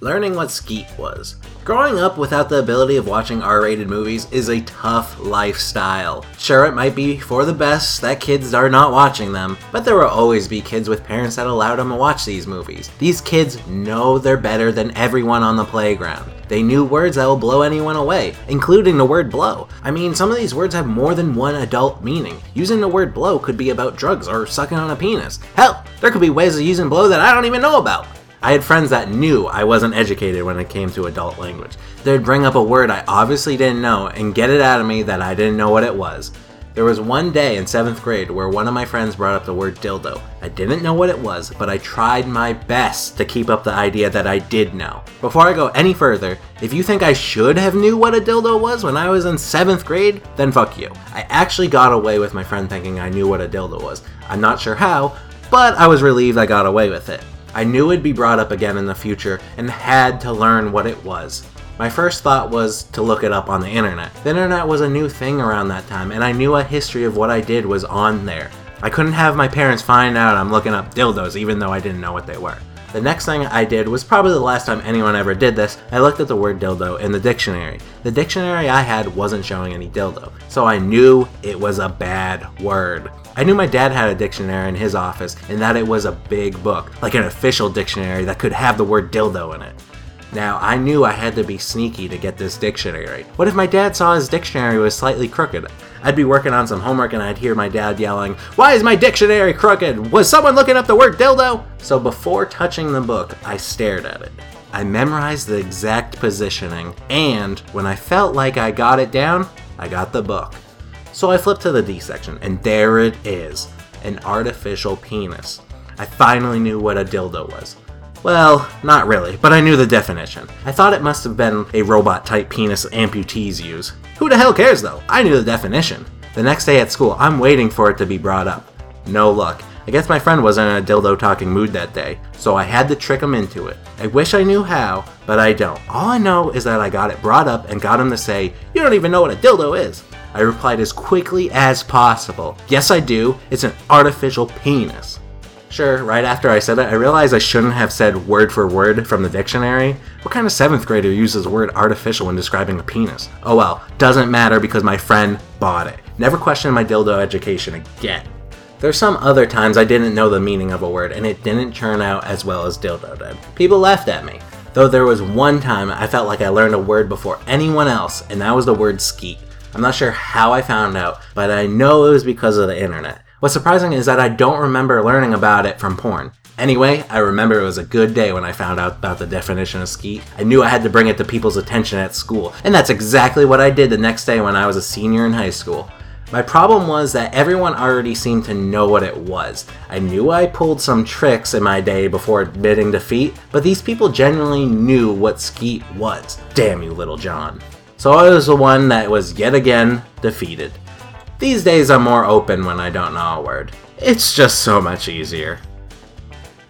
learning what skeet was. Growing up without the ability of watching R rated movies is a tough lifestyle. Sure, it might be for the best that kids are not watching them, but there will always be kids with parents that allowed them to watch these movies. These kids know they're better than everyone on the playground. They knew words that will blow anyone away, including the word blow. I mean, some of these words have more than one adult meaning. Using the word blow could be about drugs or sucking on a penis. Hell, there could be ways of using blow that I don't even know about. I had friends that knew I wasn't educated when it came to adult language. They'd bring up a word I obviously didn't know and get it out of me that I didn't know what it was. There was one day in 7th grade where one of my friends brought up the word dildo. I didn't know what it was, but I tried my best to keep up the idea that I did know. Before I go any further, if you think I should have knew what a dildo was when I was in 7th grade, then fuck you. I actually got away with my friend thinking I knew what a dildo was. I'm not sure how, but I was relieved I got away with it. I knew it'd be brought up again in the future and had to learn what it was. My first thought was to look it up on the internet. The internet was a new thing around that time, and I knew a history of what I did was on there. I couldn't have my parents find out I'm looking up dildos even though I didn't know what they were. The next thing I did was probably the last time anyone ever did this. I looked at the word dildo in the dictionary. The dictionary I had wasn't showing any dildo, so I knew it was a bad word. I knew my dad had a dictionary in his office and that it was a big book, like an official dictionary that could have the word dildo in it. Now, I knew I had to be sneaky to get this dictionary. What if my dad saw his dictionary was slightly crooked? I'd be working on some homework and I'd hear my dad yelling, Why is my dictionary crooked? Was someone looking up the word dildo? So before touching the book, I stared at it. I memorized the exact positioning, and when I felt like I got it down, I got the book. So I flipped to the D section, and there it is an artificial penis. I finally knew what a dildo was. Well, not really, but I knew the definition. I thought it must have been a robot type penis amputees use. Who the hell cares though? I knew the definition. The next day at school, I'm waiting for it to be brought up. No luck. I guess my friend wasn't in a dildo talking mood that day, so I had to trick him into it. I wish I knew how, but I don't. All I know is that I got it brought up and got him to say, You don't even know what a dildo is. I replied as quickly as possible. Yes, I do. It's an artificial penis. Sure, right after I said it, I realized I shouldn't have said word for word from the dictionary. What kind of seventh grader uses the word artificial when describing a penis? Oh well, doesn't matter because my friend bought it. Never question my dildo education again. There's some other times I didn't know the meaning of a word and it didn't turn out as well as dildo did. People laughed at me. Though there was one time I felt like I learned a word before anyone else, and that was the word skeet. I'm not sure how I found out, but I know it was because of the internet. What's surprising is that I don't remember learning about it from porn. Anyway, I remember it was a good day when I found out about the definition of skeet. I knew I had to bring it to people's attention at school, and that's exactly what I did the next day when I was a senior in high school. My problem was that everyone already seemed to know what it was. I knew I pulled some tricks in my day before admitting defeat, but these people genuinely knew what skeet was. Damn you, Lil Jon. So I was the one that was yet again defeated. These days I'm more open when I don't know a word. It's just so much easier.